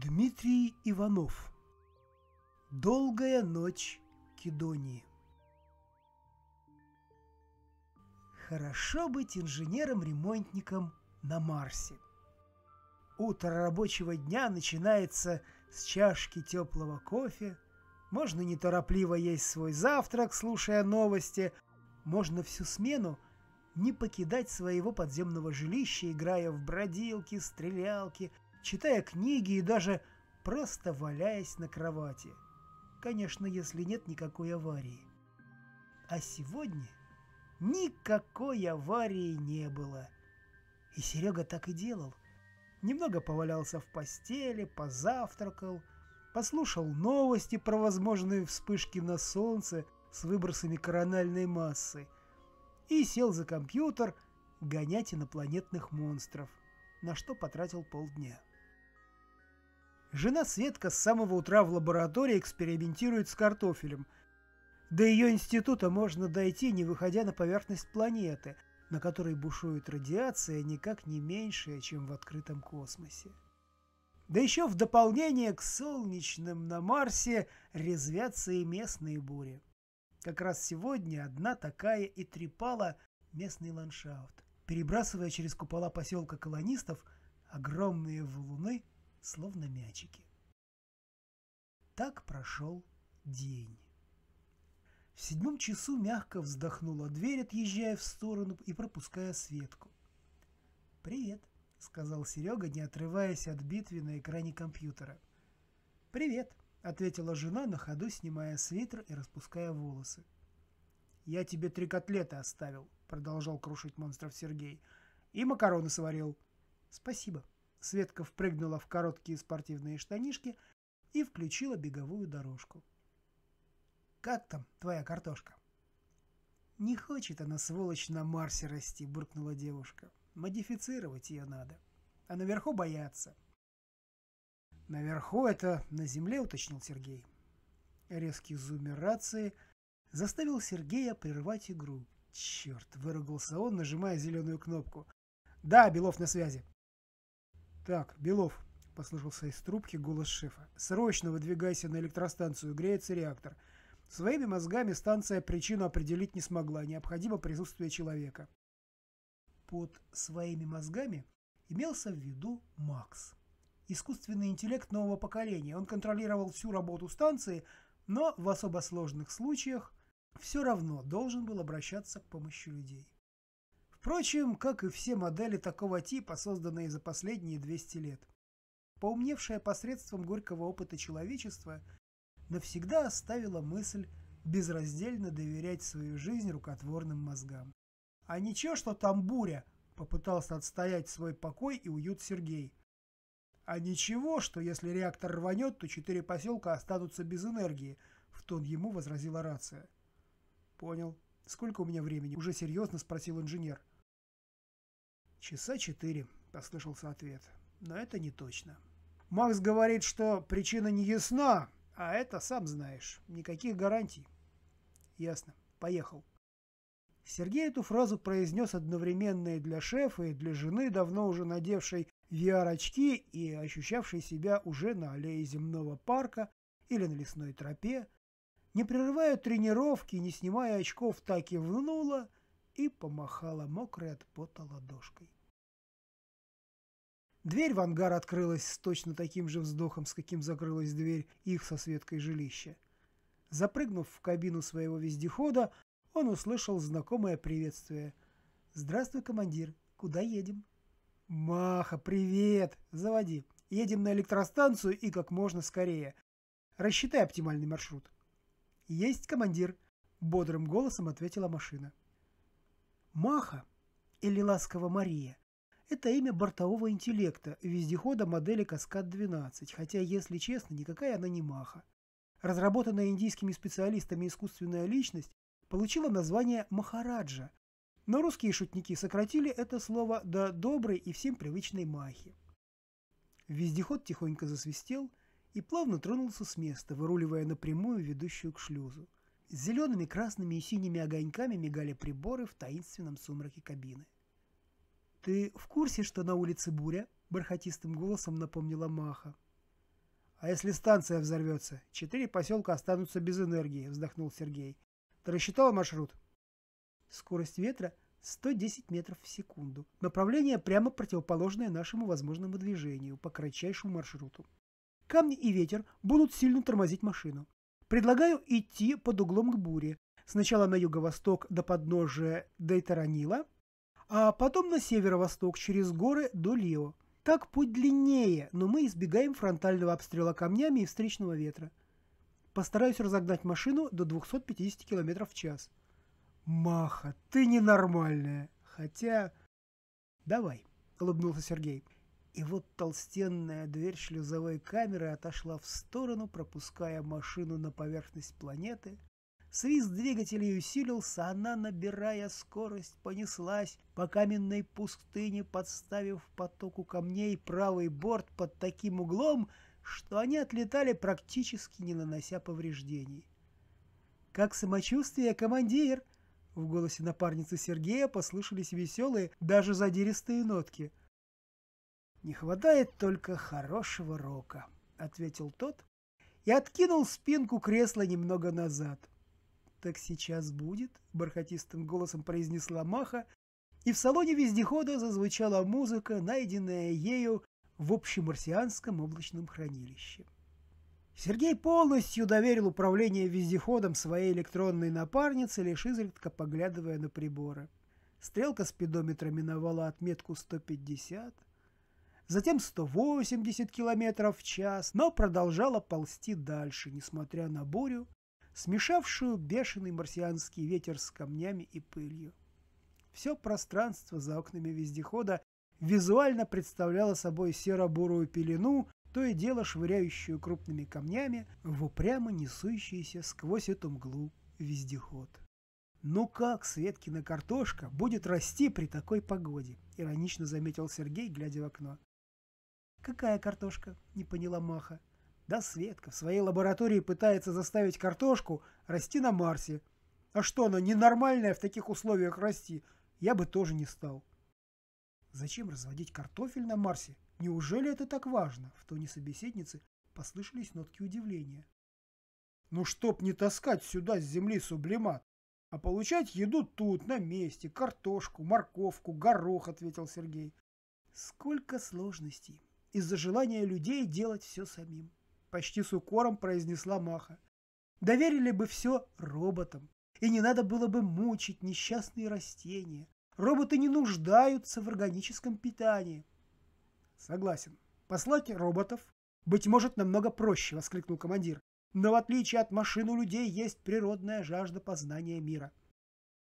Дмитрий Иванов. Долгая ночь Кедонии. Хорошо быть инженером-ремонтником на Марсе. Утро рабочего дня начинается с чашки теплого кофе, можно неторопливо есть свой завтрак, слушая новости, можно всю смену не покидать своего подземного жилища, играя в бродилки, стрелялки, читая книги и даже просто валяясь на кровати. Конечно, если нет никакой аварии. А сегодня никакой аварии не было. И Серега так и делал. Немного повалялся в постели, позавтракал, послушал новости про возможные вспышки на солнце с выбросами корональной массы и сел за компьютер гонять инопланетных монстров, на что потратил полдня. Жена Светка с самого утра в лаборатории экспериментирует с картофелем. До ее института можно дойти, не выходя на поверхность планеты, на которой бушует радиация никак не меньшая, чем в открытом космосе. Да еще в дополнение к солнечным на Марсе резвятся и местные бури. Как раз сегодня одна такая и трепала местный ландшафт, перебрасывая через купола поселка колонистов огромные валуны словно мячики. Так прошел день. В седьмом часу мягко вздохнула дверь, отъезжая в сторону и пропуская Светку. «Привет», — сказал Серега, не отрываясь от битвы на экране компьютера. «Привет», — ответила жена, на ходу снимая свитер и распуская волосы. «Я тебе три котлеты оставил», — продолжал крушить монстров Сергей. «И макароны сварил». «Спасибо», Светка впрыгнула в короткие спортивные штанишки и включила беговую дорожку. «Как там твоя картошка?» «Не хочет она, сволочь, на Марсе расти», — буркнула девушка. «Модифицировать ее надо. А наверху боятся». «Наверху это на Земле», — уточнил Сергей. Резкий зумер рации заставил Сергея прервать игру. «Черт!» — выругался он, нажимая зеленую кнопку. «Да, Белов на связи». «Так, Белов», — послышался из трубки голос шефа, — «срочно выдвигайся на электростанцию, греется реактор. Своими мозгами станция причину определить не смогла, необходимо присутствие человека». Под «своими мозгами» имелся в виду Макс. Искусственный интеллект нового поколения. Он контролировал всю работу станции, но в особо сложных случаях все равно должен был обращаться к помощи людей. Впрочем, как и все модели такого типа, созданные за последние 200 лет. Поумневшая посредством горького опыта человечества навсегда оставила мысль безраздельно доверять свою жизнь рукотворным мозгам. А ничего, что там буря, попытался отстоять свой покой и уют Сергей. А ничего, что если реактор рванет, то четыре поселка останутся без энергии, в тон ему возразила рация. Понял. Сколько у меня времени? Уже серьезно спросил инженер. «Часа четыре», — послышался ответ. «Но это не точно». «Макс говорит, что причина не ясна, а это, сам знаешь, никаких гарантий». «Ясно. Поехал». Сергей эту фразу произнес одновременно и для шефа, и для жены, давно уже надевшей VR-очки и ощущавшей себя уже на аллее земного парка или на лесной тропе. Не прерывая тренировки, не снимая очков, так и внула — и помахала мокрой от пота ладошкой. Дверь в ангар открылась с точно таким же вздохом, с каким закрылась дверь их со Светкой жилища. Запрыгнув в кабину своего вездехода, он услышал знакомое приветствие. «Здравствуй, командир. Куда едем?» «Маха, привет! Заводи. Едем на электростанцию и как можно скорее. Рассчитай оптимальный маршрут». «Есть, командир», — бодрым голосом ответила машина. Маха, или ласково Мария, это имя бортового интеллекта вездехода модели Каскад-12, хотя, если честно, никакая она не Маха. Разработанная индийскими специалистами искусственная личность получила название Махараджа, но русские шутники сократили это слово до доброй и всем привычной Махи. Вездеход тихонько засвистел и плавно тронулся с места, выруливая напрямую ведущую к шлюзу. Зелеными, красными и синими огоньками мигали приборы в таинственном сумраке кабины. «Ты в курсе, что на улице буря?» – бархатистым голосом напомнила Маха. А если станция взорвется, четыре поселка останутся без энергии, вздохнул Сергей. Ты рассчитал маршрут? Скорость ветра 110 метров в секунду. Направление прямо противоположное нашему возможному движению по кратчайшему маршруту. Камни и ветер будут сильно тормозить машину. Предлагаю идти под углом к буре. Сначала на юго-восток до подножия Дейтаранила, а потом на северо-восток через горы до Лео. Так путь длиннее, но мы избегаем фронтального обстрела камнями и встречного ветра. Постараюсь разогнать машину до 250 км в час. Маха, ты ненормальная. Хотя... Давай, улыбнулся Сергей. И вот толстенная дверь шлюзовой камеры отошла в сторону, пропуская машину на поверхность планеты, Свист двигателей усилился, она, набирая скорость, понеслась по каменной пустыне, подставив потоку камней правый борт под таким углом, что они отлетали практически не нанося повреждений. «Как самочувствие, командир?» В голосе напарницы Сергея послышались веселые, даже задиристые нотки. «Не хватает только хорошего рока», — ответил тот и откинул спинку кресла немного назад. «Так сейчас будет», — бархатистым голосом произнесла Маха, и в салоне вездехода зазвучала музыка, найденная ею в общемарсианском облачном хранилище. Сергей полностью доверил управление вездеходом своей электронной напарнице, лишь изредка поглядывая на приборы. Стрелка спидометра миновала отметку 150, затем 180 км в час, но продолжала ползти дальше, несмотря на бурю, смешавшую бешеный марсианский ветер с камнями и пылью. Все пространство за окнами вездехода визуально представляло собой серо-бурую пелену, то и дело швыряющую крупными камнями в упрямо несущийся сквозь эту мглу вездеход. «Ну как Светкина картошка будет расти при такой погоде?» — иронично заметил Сергей, глядя в окно. «Какая картошка?» — не поняла Маха. Да, Светка в своей лаборатории пытается заставить картошку расти на Марсе. А что она ненормальная в таких условиях расти? Я бы тоже не стал. Зачем разводить картофель на Марсе? Неужели это так важно? В тоне собеседницы послышались нотки удивления. Ну, чтоб не таскать сюда с земли сублимат, а получать еду тут, на месте, картошку, морковку, горох, ответил Сергей. Сколько сложностей из-за желания людей делать все самим почти с укором произнесла Маха. Доверили бы все роботам, и не надо было бы мучить несчастные растения. Роботы не нуждаются в органическом питании. Согласен. Послать роботов, быть может, намного проще, воскликнул командир. Но в отличие от машин у людей есть природная жажда познания мира.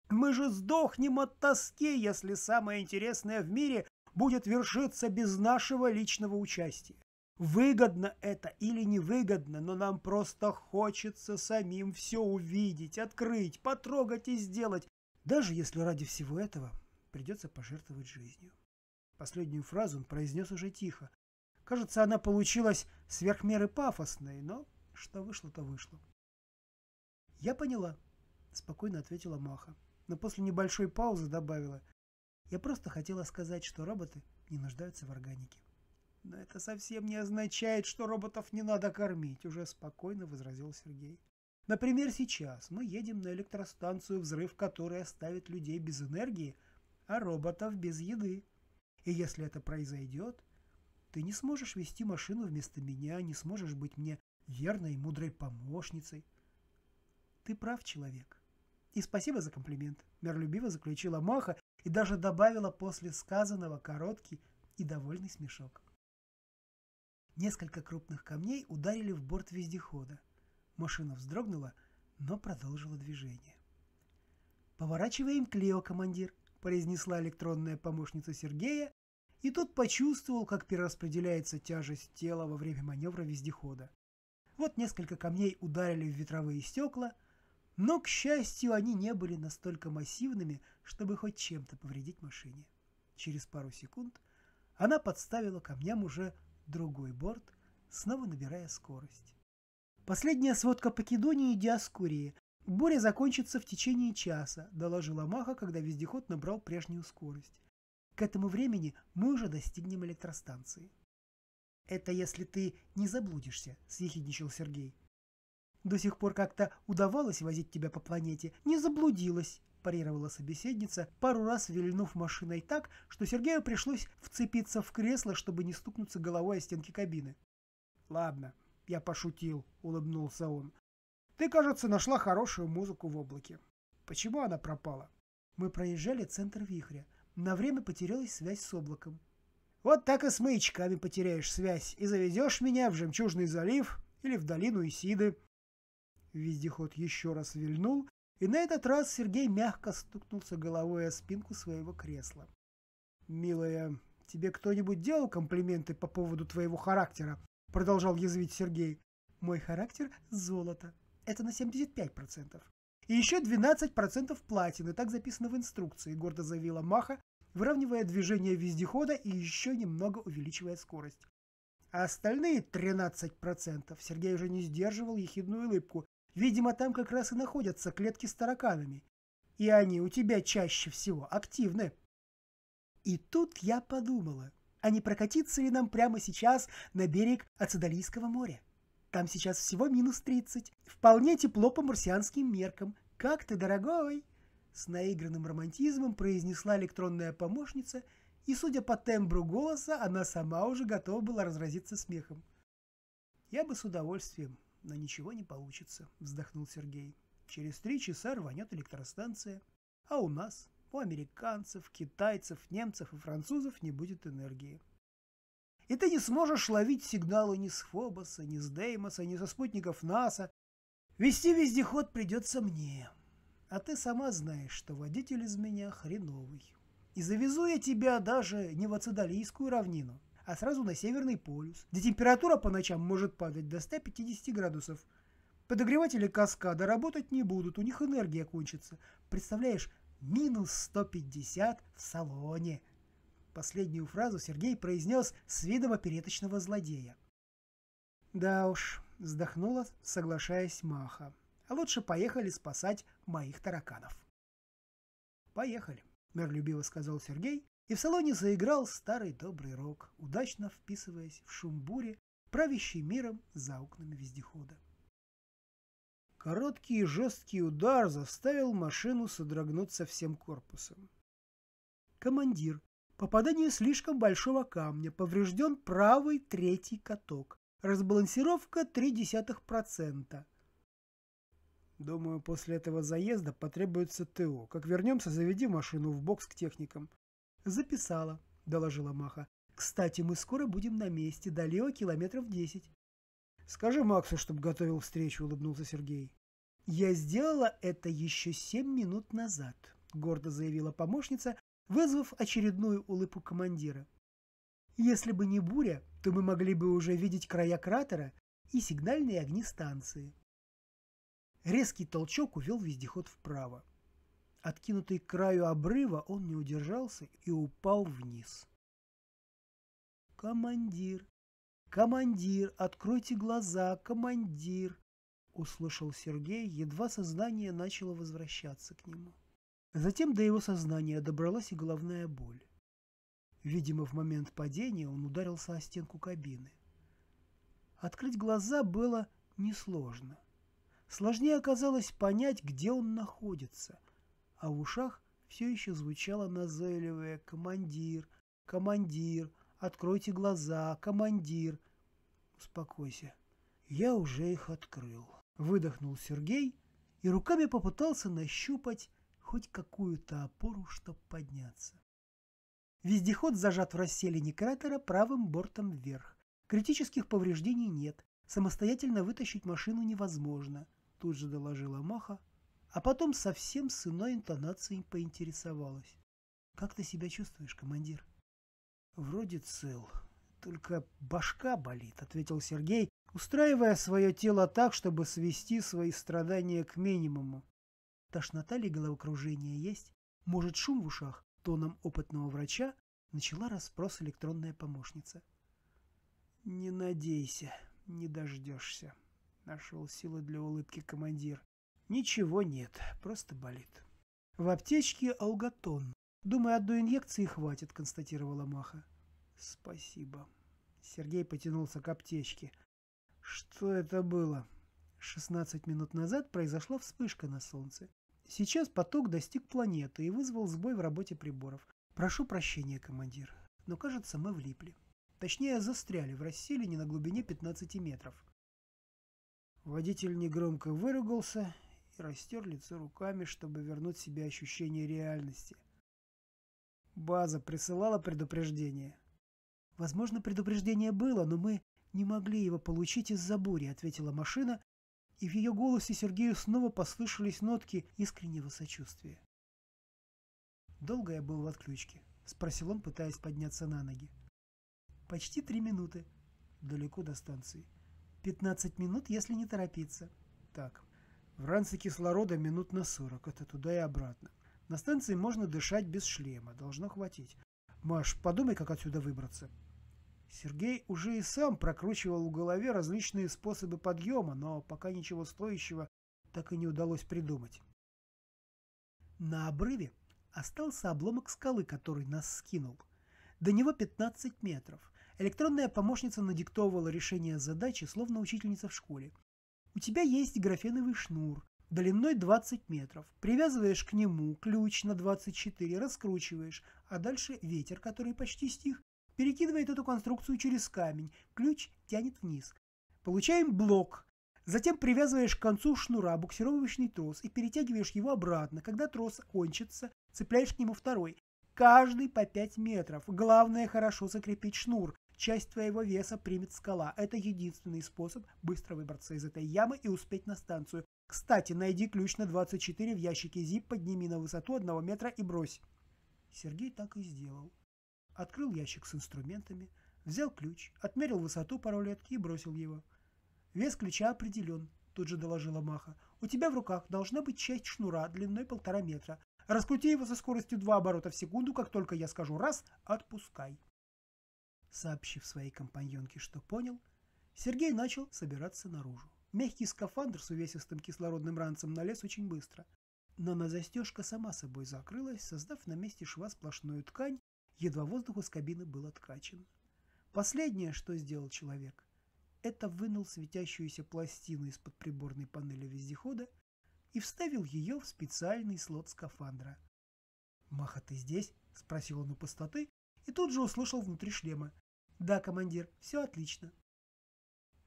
Мы же сдохнем от тоски, если самое интересное в мире будет вершиться без нашего личного участия. Выгодно это или невыгодно, но нам просто хочется самим все увидеть, открыть, потрогать и сделать, даже если ради всего этого придется пожертвовать жизнью. Последнюю фразу он произнес уже тихо. Кажется, она получилась сверх меры пафосной, но что вышло, то вышло. «Я поняла», — спокойно ответила Маха, но после небольшой паузы добавила. «Я просто хотела сказать, что роботы не нуждаются в органике». Но это совсем не означает, что роботов не надо кормить, уже спокойно возразил Сергей. Например, сейчас мы едем на электростанцию, взрыв которой оставит людей без энергии, а роботов без еды. И если это произойдет, ты не сможешь вести машину вместо меня, не сможешь быть мне верной и мудрой помощницей. Ты прав, человек. И спасибо за комплимент. Миролюбиво заключила Маха и даже добавила после сказанного короткий и довольный смешок. Несколько крупных камней ударили в борт вездехода. Машина вздрогнула, но продолжила движение. «Поворачиваем к Лео, командир», – произнесла электронная помощница Сергея, и тот почувствовал, как перераспределяется тяжесть тела во время маневра вездехода. Вот несколько камней ударили в ветровые стекла, но, к счастью, они не были настолько массивными, чтобы хоть чем-то повредить машине. Через пару секунд она подставила камням уже другой борт, снова набирая скорость. Последняя сводка по Кедонии и Диаскурии. Буря закончится в течение часа, доложила Маха, когда вездеход набрал прежнюю скорость. К этому времени мы уже достигнем электростанции. Это если ты не заблудишься, съехидничал Сергей. До сих пор как-то удавалось возить тебя по планете. Не заблудилась, парировала собеседница, пару раз вильнув машиной так, что Сергею пришлось вцепиться в кресло, чтобы не стукнуться головой о стенки кабины. Ладно, я пошутил, улыбнулся он. Ты, кажется, нашла хорошую музыку в облаке. Почему она пропала? Мы проезжали центр вихря. На время потерялась связь с облаком. Вот так и с маячками потеряешь связь и заведешь меня в Жемчужный залив или в долину Исиды. Вездеход еще раз вильнул, и на этот раз Сергей мягко стукнулся головой о спинку своего кресла. «Милая, тебе кто-нибудь делал комплименты по поводу твоего характера?» Продолжал язвить Сергей. «Мой характер — золото. Это на 75%. И еще 12% платины, так записано в инструкции», — гордо заявила Маха, выравнивая движение вездехода и еще немного увеличивая скорость. А остальные 13% Сергей уже не сдерживал ехидную улыбку. Видимо, там как раз и находятся клетки с тараканами. И они у тебя чаще всего активны. И тут я подумала, а не прокатиться ли нам прямо сейчас на берег Ацидалийского моря? Там сейчас всего минус 30. Вполне тепло по марсианским меркам. Как ты, дорогой? С наигранным романтизмом произнесла электронная помощница, и, судя по тембру голоса, она сама уже готова была разразиться смехом. «Я бы с удовольствием, но ничего не получится», — вздохнул Сергей. «Через три часа рванет электростанция, а у нас, у американцев, китайцев, немцев и французов не будет энергии. И ты не сможешь ловить сигналы ни с Фобоса, ни с Деймоса, ни со спутников НАСА. Вести вездеход придется мне. А ты сама знаешь, что водитель из меня хреновый. И завезу я тебя даже не в Ацидалийскую равнину, а сразу на Северный полюс, где температура по ночам может падать до 150 градусов. Подогреватели каскада работать не будут, у них энергия кончится. Представляешь, минус 150 в салоне. Последнюю фразу Сергей произнес с видом опереточного злодея. Да уж, вздохнула, соглашаясь Маха. А лучше поехали спасать моих тараканов. Поехали, миролюбиво сказал Сергей, и в салоне заиграл старый добрый рок, удачно вписываясь в шум бури, правящий миром за окнами вездехода. Короткий и жесткий удар заставил машину содрогнуться всем корпусом. Командир. Попадание слишком большого камня. Поврежден правый третий каток. Разбалансировка 0,3%. Думаю, после этого заезда потребуется ТО. Как вернемся, заведи машину в бокс к техникам. Записала, доложила Маха. Кстати, мы скоро будем на месте, далеко километров десять. Скажи Максу, чтобы готовил встречу, улыбнулся Сергей. Я сделала это еще семь минут назад, гордо заявила помощница, вызвав очередную улыбку командира. Если бы не буря, то мы могли бы уже видеть края кратера и сигнальные огни станции. Резкий толчок увел вездеход вправо. Откинутый к краю обрыва, он не удержался и упал вниз. «Командир! Командир! Откройте глаза! Командир!» Услышал Сергей, едва сознание начало возвращаться к нему. Затем до его сознания добралась и головная боль. Видимо, в момент падения он ударился о стенку кабины. Открыть глаза было несложно. Сложнее оказалось понять, где он находится, а в ушах все еще звучало назойливое «Командир! Командир! Откройте глаза! Командир!» «Успокойся, я уже их открыл», — выдохнул Сергей и руками попытался нащупать хоть какую-то опору, чтобы подняться. Вездеход зажат в расселине кратера правым бортом вверх. Критических повреждений нет. Самостоятельно вытащить машину невозможно тут же доложила Маха, а потом совсем с иной интонацией поинтересовалась. «Как ты себя чувствуешь, командир?» «Вроде цел, только башка болит», — ответил Сергей, устраивая свое тело так, чтобы свести свои страдания к минимуму. «Тошнота ли головокружение есть? Может, шум в ушах?» Тоном опытного врача начала расспрос электронная помощница. «Не надейся, не дождешься», Нашел силы для улыбки командир. Ничего нет, просто болит. В аптечке алготон. Думаю, одной инъекции хватит, констатировала Маха. Спасибо. Сергей потянулся к аптечке. Что это было? 16 минут назад произошла вспышка на Солнце. Сейчас поток достиг планеты и вызвал сбой в работе приборов. Прошу прощения, командир, но кажется, мы влипли. Точнее, застряли в расселине на глубине 15 метров. Водитель негромко выругался и растер лицо руками, чтобы вернуть себе ощущение реальности. База присылала предупреждение. Возможно, предупреждение было, но мы не могли его получить из-за бури, ответила машина, и в ее голосе Сергею снова послышались нотки искреннего сочувствия. «Долго я был в отключке?» – спросил он, пытаясь подняться на ноги. «Почти три минуты. Далеко до станции. Пятнадцать минут, если не торопиться. Так, в ранце кислорода минут на сорок. Это туда и обратно. На станции можно дышать без шлема. Должно хватить. Маш, подумай, как отсюда выбраться». Сергей уже и сам прокручивал в голове различные способы подъема, но пока ничего стоящего так и не удалось придумать. На обрыве остался обломок скалы, который нас скинул. До него 15 метров. Электронная помощница надиктовывала решение задачи, словно учительница в школе. У тебя есть графеновый шнур, длиной 20 метров. Привязываешь к нему ключ на 24, раскручиваешь, а дальше ветер, который почти стих, перекидывает эту конструкцию через камень. Ключ тянет вниз. Получаем блок. Затем привязываешь к концу шнура буксировочный трос и перетягиваешь его обратно. Когда трос кончится, цепляешь к нему второй. Каждый по 5 метров. Главное хорошо закрепить шнур. Часть твоего веса примет скала. Это единственный способ быстро выбраться из этой ямы и успеть на станцию. Кстати, найди ключ на 24 в ящике ZIP, подними на высоту одного метра и брось. Сергей так и сделал. Открыл ящик с инструментами, взял ключ, отмерил высоту паролетки и бросил его. Вес ключа определен, тут же доложила Маха. У тебя в руках должна быть часть шнура длиной полтора метра. Раскрути его со скоростью два оборота в секунду, как только я скажу «раз», отпускай. Сообщив своей компаньонке, что понял, Сергей начал собираться наружу. Мягкий скафандр с увесистым кислородным ранцем налез очень быстро. Но на застежка сама собой закрылась, создав на месте шва сплошную ткань, едва воздух из кабины был откачан. Последнее, что сделал человек, это вынул светящуюся пластину из-под приборной панели вездехода и вставил ее в специальный слот скафандра. «Маха, ты здесь?» – спросил он у пустоты и тут же услышал внутри шлема. «Да, командир, все отлично».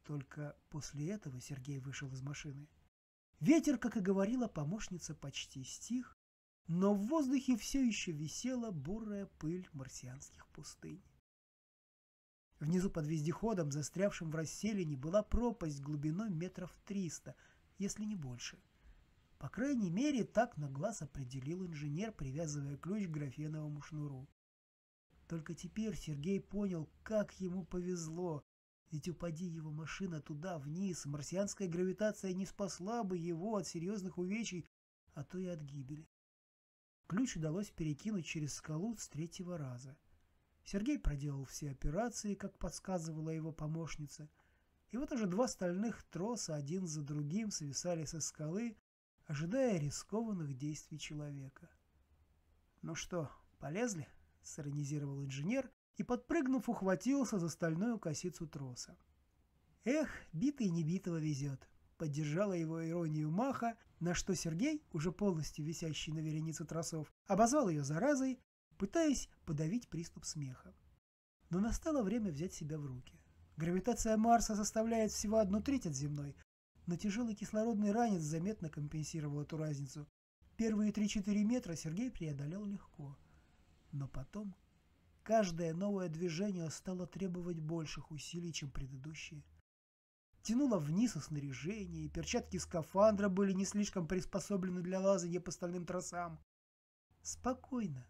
Только после этого Сергей вышел из машины. Ветер, как и говорила помощница, почти стих, но в воздухе все еще висела бурая пыль марсианских пустынь. Внизу под вездеходом, застрявшим в расселине, была пропасть глубиной метров триста, если не больше. По крайней мере, так на глаз определил инженер, привязывая ключ к графеновому шнуру. Только теперь Сергей понял, как ему повезло. Ведь упади его машина туда, вниз, марсианская гравитация не спасла бы его от серьезных увечий, а то и от гибели. Ключ удалось перекинуть через скалу с третьего раза. Сергей проделал все операции, как подсказывала его помощница, и вот уже два стальных троса один за другим свисали со скалы, ожидая рискованных действий человека. «Ну что, полезли?» — сиронизировал инженер и, подпрыгнув, ухватился за стальную косицу троса. «Эх, битый не битого везет!» — поддержала его иронию Маха, на что Сергей, уже полностью висящий на веренице тросов, обозвал ее заразой, пытаясь подавить приступ смеха. Но настало время взять себя в руки. Гравитация Марса составляет всего одну треть от земной, но тяжелый кислородный ранец заметно компенсировал эту разницу. Первые 3-4 метра Сергей преодолел легко. Но потом каждое новое движение стало требовать больших усилий, чем предыдущие. Тянуло вниз и снаряжение, и перчатки скафандра были не слишком приспособлены для лазания по стальным тросам. «Спокойно,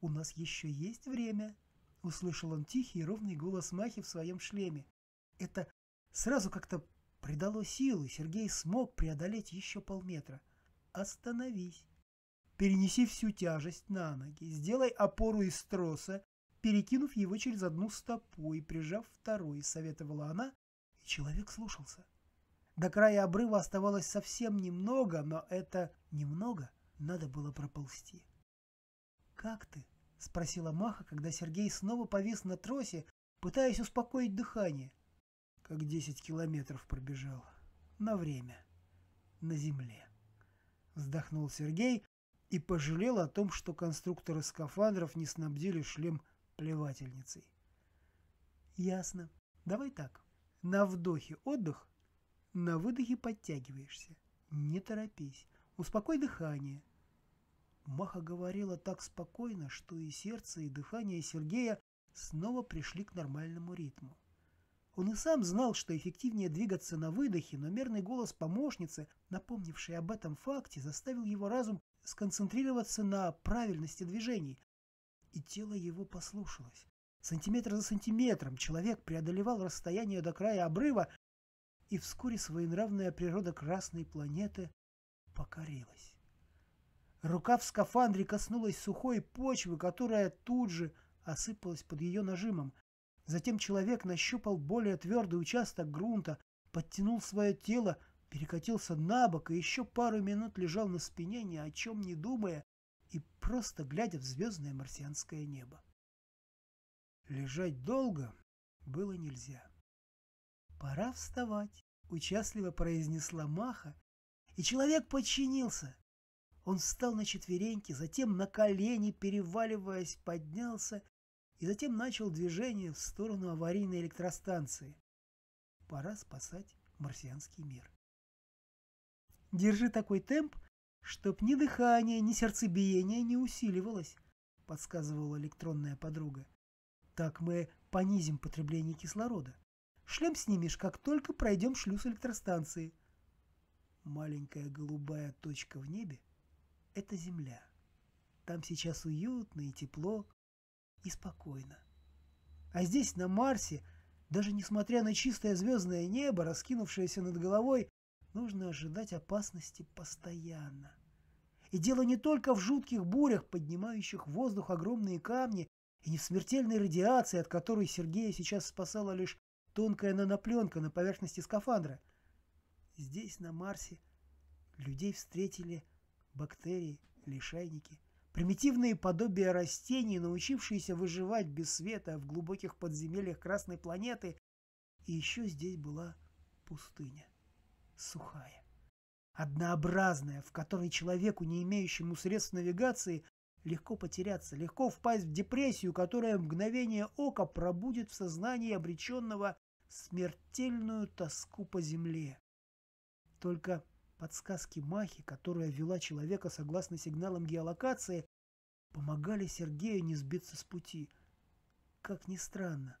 у нас еще есть время», — услышал он тихий и ровный голос Махи в своем шлеме. Это сразу как-то придало силы, Сергей смог преодолеть еще полметра. «Остановись. Перенеси всю тяжесть на ноги, сделай опору из троса, перекинув его через одну стопу и прижав второй, советовала она, и человек слушался. До края обрыва оставалось совсем немного, но это немного надо было проползти. «Как ты?» — спросила Маха, когда Сергей снова повис на тросе, пытаясь успокоить дыхание. Как десять километров пробежал. На время. На земле. Вздохнул Сергей и пожалел о том, что конструкторы скафандров не снабдили шлем плевательницей. Ясно. Давай так. На вдохе отдых, на выдохе подтягиваешься. Не торопись. Успокой дыхание. Маха говорила так спокойно, что и сердце, и дыхание Сергея снова пришли к нормальному ритму. Он и сам знал, что эффективнее двигаться на выдохе, но мерный голос помощницы, напомнивший об этом факте, заставил его разум сконцентрироваться на правильности движений. И тело его послушалось. Сантиметр за сантиметром человек преодолевал расстояние до края обрыва, и вскоре своенравная природа Красной планеты покорилась. Рука в скафандре коснулась сухой почвы, которая тут же осыпалась под ее нажимом. Затем человек нащупал более твердый участок грунта, подтянул свое тело, перекатился на бок и еще пару минут лежал на спине, ни о чем не думая и просто глядя в звездное марсианское небо. Лежать долго было нельзя. «Пора вставать», — участливо произнесла Маха, и человек подчинился. Он встал на четвереньки, затем на колени, переваливаясь, поднялся и затем начал движение в сторону аварийной электростанции. Пора спасать марсианский мир. Держи такой темп, чтоб ни дыхание, ни сердцебиение не усиливалось, подсказывала электронная подруга. Так мы понизим потребление кислорода. Шлем снимешь, как только пройдем шлюз электростанции. Маленькая голубая точка в небе — это Земля. Там сейчас уютно и тепло, и спокойно. А здесь, на Марсе, даже несмотря на чистое звездное небо, раскинувшееся над головой, нужно ожидать опасности постоянно. И дело не только в жутких бурях, поднимающих в воздух огромные камни, и не в смертельной радиации, от которой Сергея сейчас спасала лишь тонкая нанопленка на поверхности скафандра. Здесь, на Марсе, людей встретили бактерии, лишайники – Примитивные подобия растений, научившиеся выживать без света в глубоких подземельях Красной планеты. И еще здесь была пустыня. Сухая. Однообразная, в которой человеку, не имеющему средств навигации, легко потеряться, легко впасть в депрессию, которая в мгновение ока пробудет в сознании обреченного смертельную тоску по земле. Только Подсказки Махи, которая вела человека согласно сигналам геолокации, помогали Сергею не сбиться с пути. Как ни странно.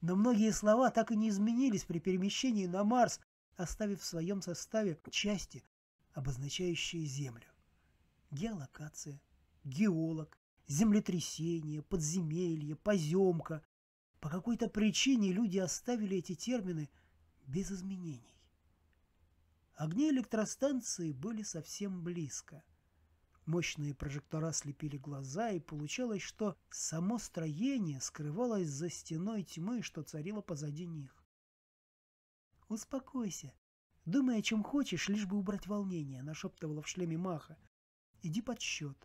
Но многие слова так и не изменились при перемещении на Марс, оставив в своем составе части, обозначающие Землю. Геолокация, геолог, землетрясение, подземелье, поземка. По какой-то причине люди оставили эти термины без изменений. Огни электростанции были совсем близко. Мощные прожектора слепили глаза, и получалось, что само строение скрывалось за стеной тьмы, что царило позади них. «Успокойся. Думай о чем хочешь, лишь бы убрать волнение», — нашептывала в шлеме Маха. «Иди под счет.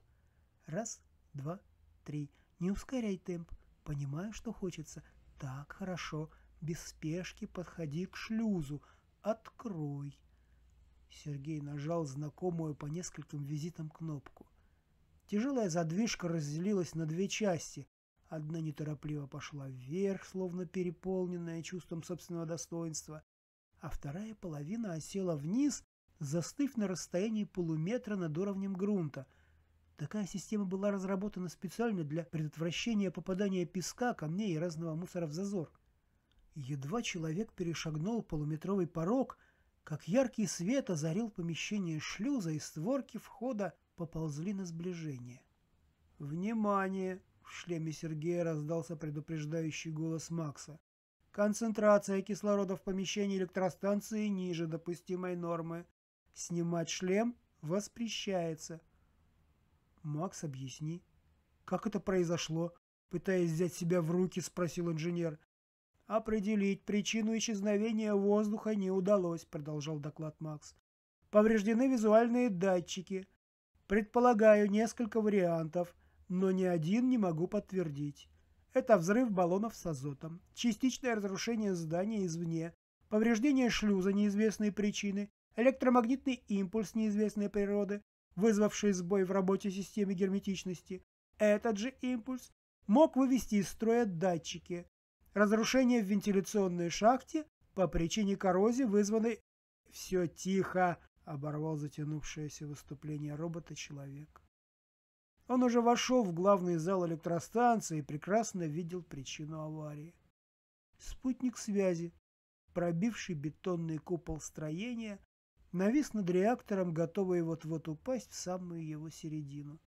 Раз, два, три. Не ускоряй темп. Понимаю, что хочется. Так, хорошо. Без спешки подходи к шлюзу. Открой». Сергей нажал знакомую по нескольким визитам кнопку. Тяжелая задвижка разделилась на две части. Одна неторопливо пошла вверх, словно переполненная чувством собственного достоинства, а вторая половина осела вниз, застыв на расстоянии полуметра над уровнем грунта. Такая система была разработана специально для предотвращения попадания песка, камней и разного мусора в зазор. Едва человек перешагнул полуметровый порог – как яркий свет озарил помещение шлюза, и створки входа поползли на сближение. «Внимание!» — в шлеме Сергея раздался предупреждающий голос Макса. «Концентрация кислорода в помещении электростанции ниже допустимой нормы. Снимать шлем воспрещается». «Макс, объясни, как это произошло?» Пытаясь взять себя в руки, спросил инженер. Определить причину исчезновения воздуха не удалось, продолжал доклад Макс. Повреждены визуальные датчики. Предполагаю несколько вариантов, но ни один не могу подтвердить. Это взрыв баллонов с азотом, частичное разрушение здания извне, повреждение шлюза неизвестной причины, электромагнитный импульс неизвестной природы, вызвавший сбой в работе системы герметичности. Этот же импульс мог вывести из строя датчики. Разрушение в вентиляционной шахте по причине коррозии, вызванной... «Все тихо!» — оборвал затянувшееся выступление робота человек. Он уже вошел в главный зал электростанции и прекрасно видел причину аварии. Спутник связи, пробивший бетонный купол строения, навис над реактором, готовый вот-вот упасть в самую его середину.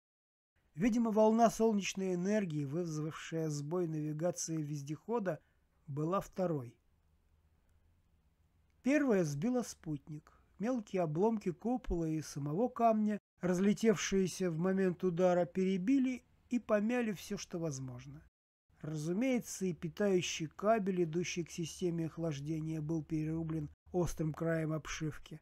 Видимо, волна солнечной энергии, вызвавшая сбой навигации вездехода, была второй. Первая сбила спутник. Мелкие обломки купола и самого камня, разлетевшиеся в момент удара, перебили и помяли все, что возможно. Разумеется, и питающий кабель, идущий к системе охлаждения, был перерублен острым краем обшивки.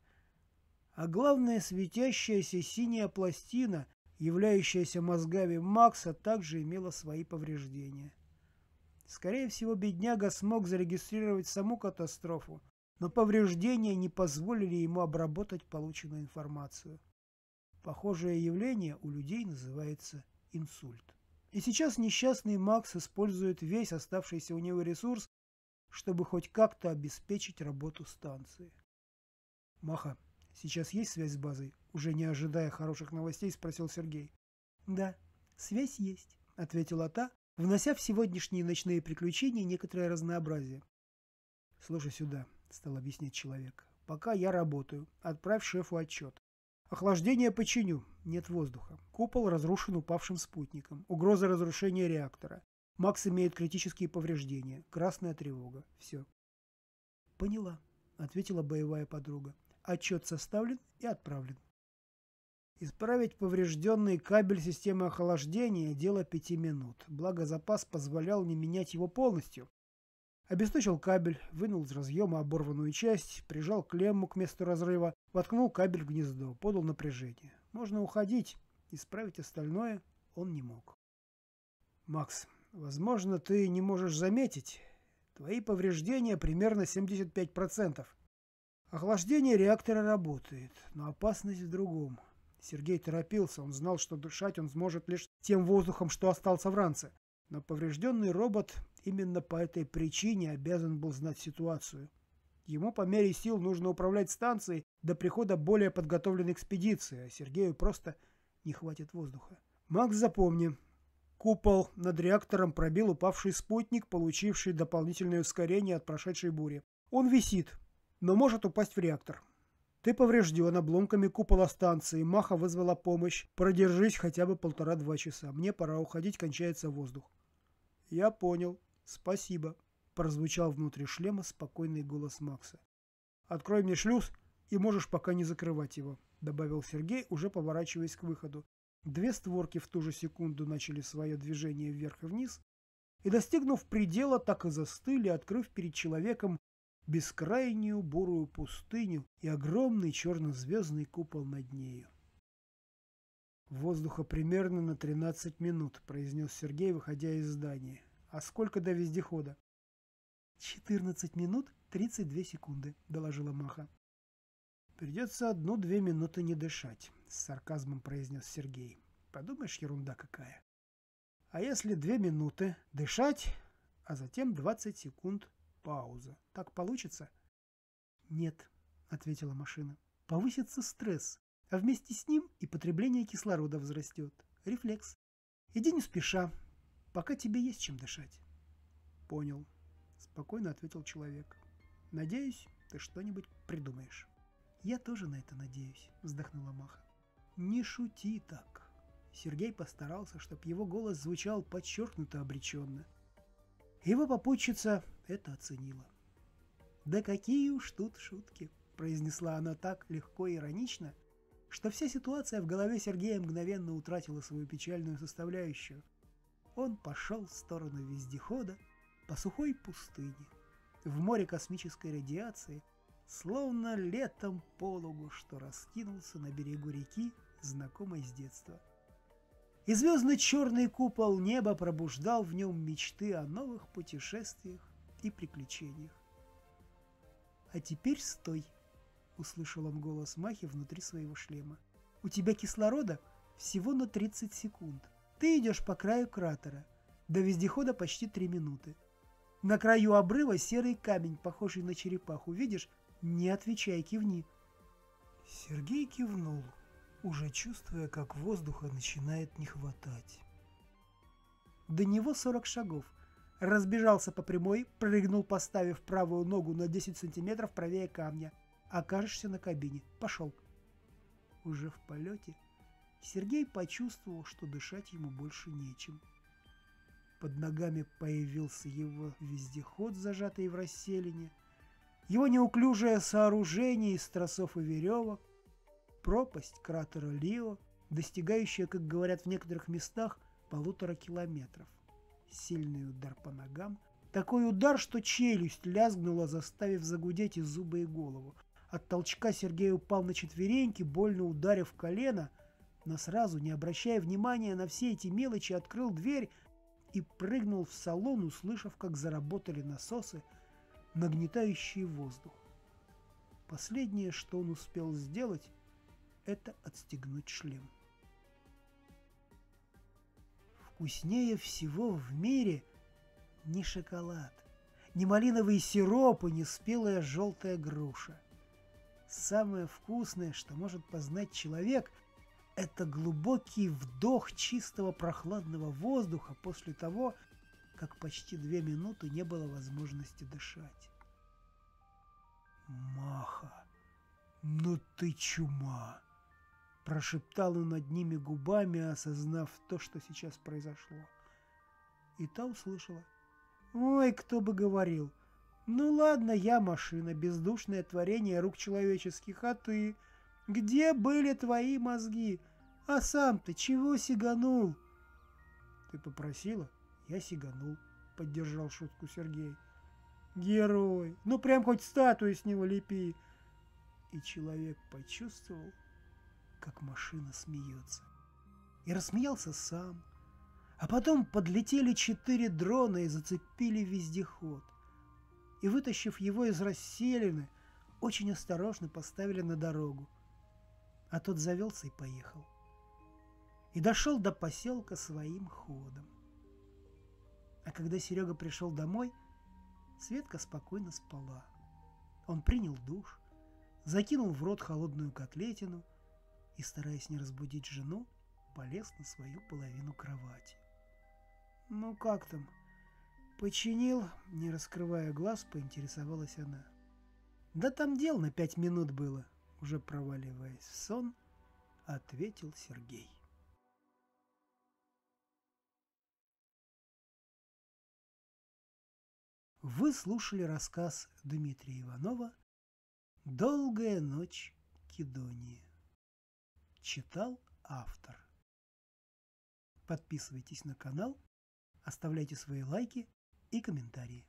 А главное, светящаяся синяя пластина, являющаяся мозгами Макса, также имела свои повреждения. Скорее всего, бедняга смог зарегистрировать саму катастрофу, но повреждения не позволили ему обработать полученную информацию. Похожее явление у людей называется инсульт. И сейчас несчастный Макс использует весь оставшийся у него ресурс, чтобы хоть как-то обеспечить работу станции. «Маха, сейчас есть связь с базой?» Уже не ожидая хороших новостей, спросил Сергей. «Да, связь есть», — ответила та, внося в сегодняшние ночные приключения некоторое разнообразие. «Слушай сюда», — стал объяснять человек. «Пока я работаю. Отправь шефу отчет. Охлаждение починю. Нет воздуха. Купол разрушен упавшим спутником. Угроза разрушения реактора. Макс имеет критические повреждения. Красная тревога. Все. Поняла, ответила боевая подруга. Отчет составлен и отправлен. Исправить поврежденный кабель системы охлаждения – дело пяти минут. Благо запас позволял не менять его полностью. Обесточил кабель, вынул из разъема оборванную часть, прижал клемму к месту разрыва, воткнул кабель в гнездо, подал напряжение. Можно уходить, исправить остальное он не мог. «Макс, возможно, ты не можешь заметить. Твои повреждения примерно 75%. Охлаждение реактора работает, но опасность в другом. Сергей торопился, он знал, что дышать он сможет лишь тем воздухом, что остался в ранце. Но поврежденный робот именно по этой причине обязан был знать ситуацию. Ему по мере сил нужно управлять станцией до прихода более подготовленной экспедиции, а Сергею просто не хватит воздуха. Макс, запомни, купол над реактором пробил упавший спутник, получивший дополнительное ускорение от прошедшей бури. Он висит, но может упасть в реактор. Ты поврежден обломками купола станции. Маха вызвала помощь. Продержись хотя бы полтора-два часа. Мне пора уходить, кончается воздух. Я понял. Спасибо. Прозвучал внутри шлема спокойный голос Макса. Открой мне шлюз и можешь пока не закрывать его, добавил Сергей, уже поворачиваясь к выходу. Две створки в ту же секунду начали свое движение вверх и вниз, и, достигнув предела, так и застыли, открыв перед человеком бескрайнюю бурую пустыню и огромный черно-звездный купол над нею. «Воздуха примерно на 13 минут», — произнес Сергей, выходя из здания. «А сколько до вездехода?» «14 минут 32 секунды», — доложила Маха. «Придется одну-две минуты не дышать», — с сарказмом произнес Сергей. «Подумаешь, ерунда какая. А если две минуты дышать, а затем 20 секунд пауза. Так получится? Нет, ответила машина. Повысится стресс, а вместе с ним и потребление кислорода возрастет. Рефлекс. Иди не спеша, пока тебе есть чем дышать. Понял, спокойно ответил человек. Надеюсь, ты что-нибудь придумаешь. Я тоже на это надеюсь, вздохнула Маха. Не шути так. Сергей постарался, чтобы его голос звучал подчеркнуто обреченно. Его попутчица это оценила. «Да какие уж тут шутки!» – произнесла она так легко и иронично, что вся ситуация в голове Сергея мгновенно утратила свою печальную составляющую. Он пошел в сторону вездехода по сухой пустыне, в море космической радиации, словно летом полугу, что раскинулся на берегу реки, знакомой с детства. и звездно-черный купол неба пробуждал в нем мечты о новых путешествиях и приключениях. «А теперь стой!» — услышал он голос Махи внутри своего шлема. «У тебя кислорода всего на 30 секунд. Ты идешь по краю кратера. До вездехода почти 3 минуты. На краю обрыва серый камень, похожий на черепаху. Видишь? Не отвечай, кивни». Сергей кивнул, уже чувствуя, как воздуха начинает не хватать. До него 40 шагов. Разбежался по прямой, прыгнул, поставив правую ногу на 10 сантиметров правее камня. Окажешься на кабине. Пошел. Уже в полете Сергей почувствовал, что дышать ему больше нечем. Под ногами появился его вездеход, зажатый в расселине, его неуклюжее сооружение из тросов и веревок, пропасть кратера Лио, достигающая, как говорят в некоторых местах, полутора километров. Сильный удар по ногам. Такой удар, что челюсть лязгнула, заставив загудеть и зубы, и голову. От толчка Сергей упал на четвереньки, больно ударив колено, но сразу, не обращая внимания на все эти мелочи, открыл дверь и прыгнул в салон, услышав, как заработали насосы, нагнетающие воздух. Последнее, что он успел сделать, это отстегнуть шлем. Вкуснее всего в мире не шоколад, не малиновый сироп и не спелая желтая груша. Самое вкусное, что может познать человек, это глубокий вдох чистого прохладного воздуха после того, как почти две минуты не было возможности дышать. «Маха, ну ты чума!» Прошептал он над ними губами, осознав то, что сейчас произошло. И та услышала. «Ой, кто бы говорил!» Ну ладно, я машина, бездушное творение рук человеческих, а ты? Где были твои мозги? А сам ты чего сиганул? Ты попросила? Я сиганул, поддержал шутку Сергей. Герой, ну прям хоть статую с него лепи. И человек почувствовал, как машина смеется. И рассмеялся сам. А потом подлетели четыре дрона и зацепили вездеход и, вытащив его из расселины, очень осторожно поставили на дорогу. А тот завелся и поехал. И дошел до поселка своим ходом. А когда Серега пришел домой, Светка спокойно спала. Он принял душ, закинул в рот холодную котлетину и, стараясь не разбудить жену, полез на свою половину кровати. «Ну как там?» «Починил?» – не раскрывая глаз, поинтересовалась она. «Да там дел на пять минут было», – уже проваливаясь в сон, ответил Сергей. Вы слушали рассказ Дмитрия Иванова «Долгая ночь Кедонии». Читал автор. Подписывайтесь на канал, оставляйте свои лайки – и комментарии.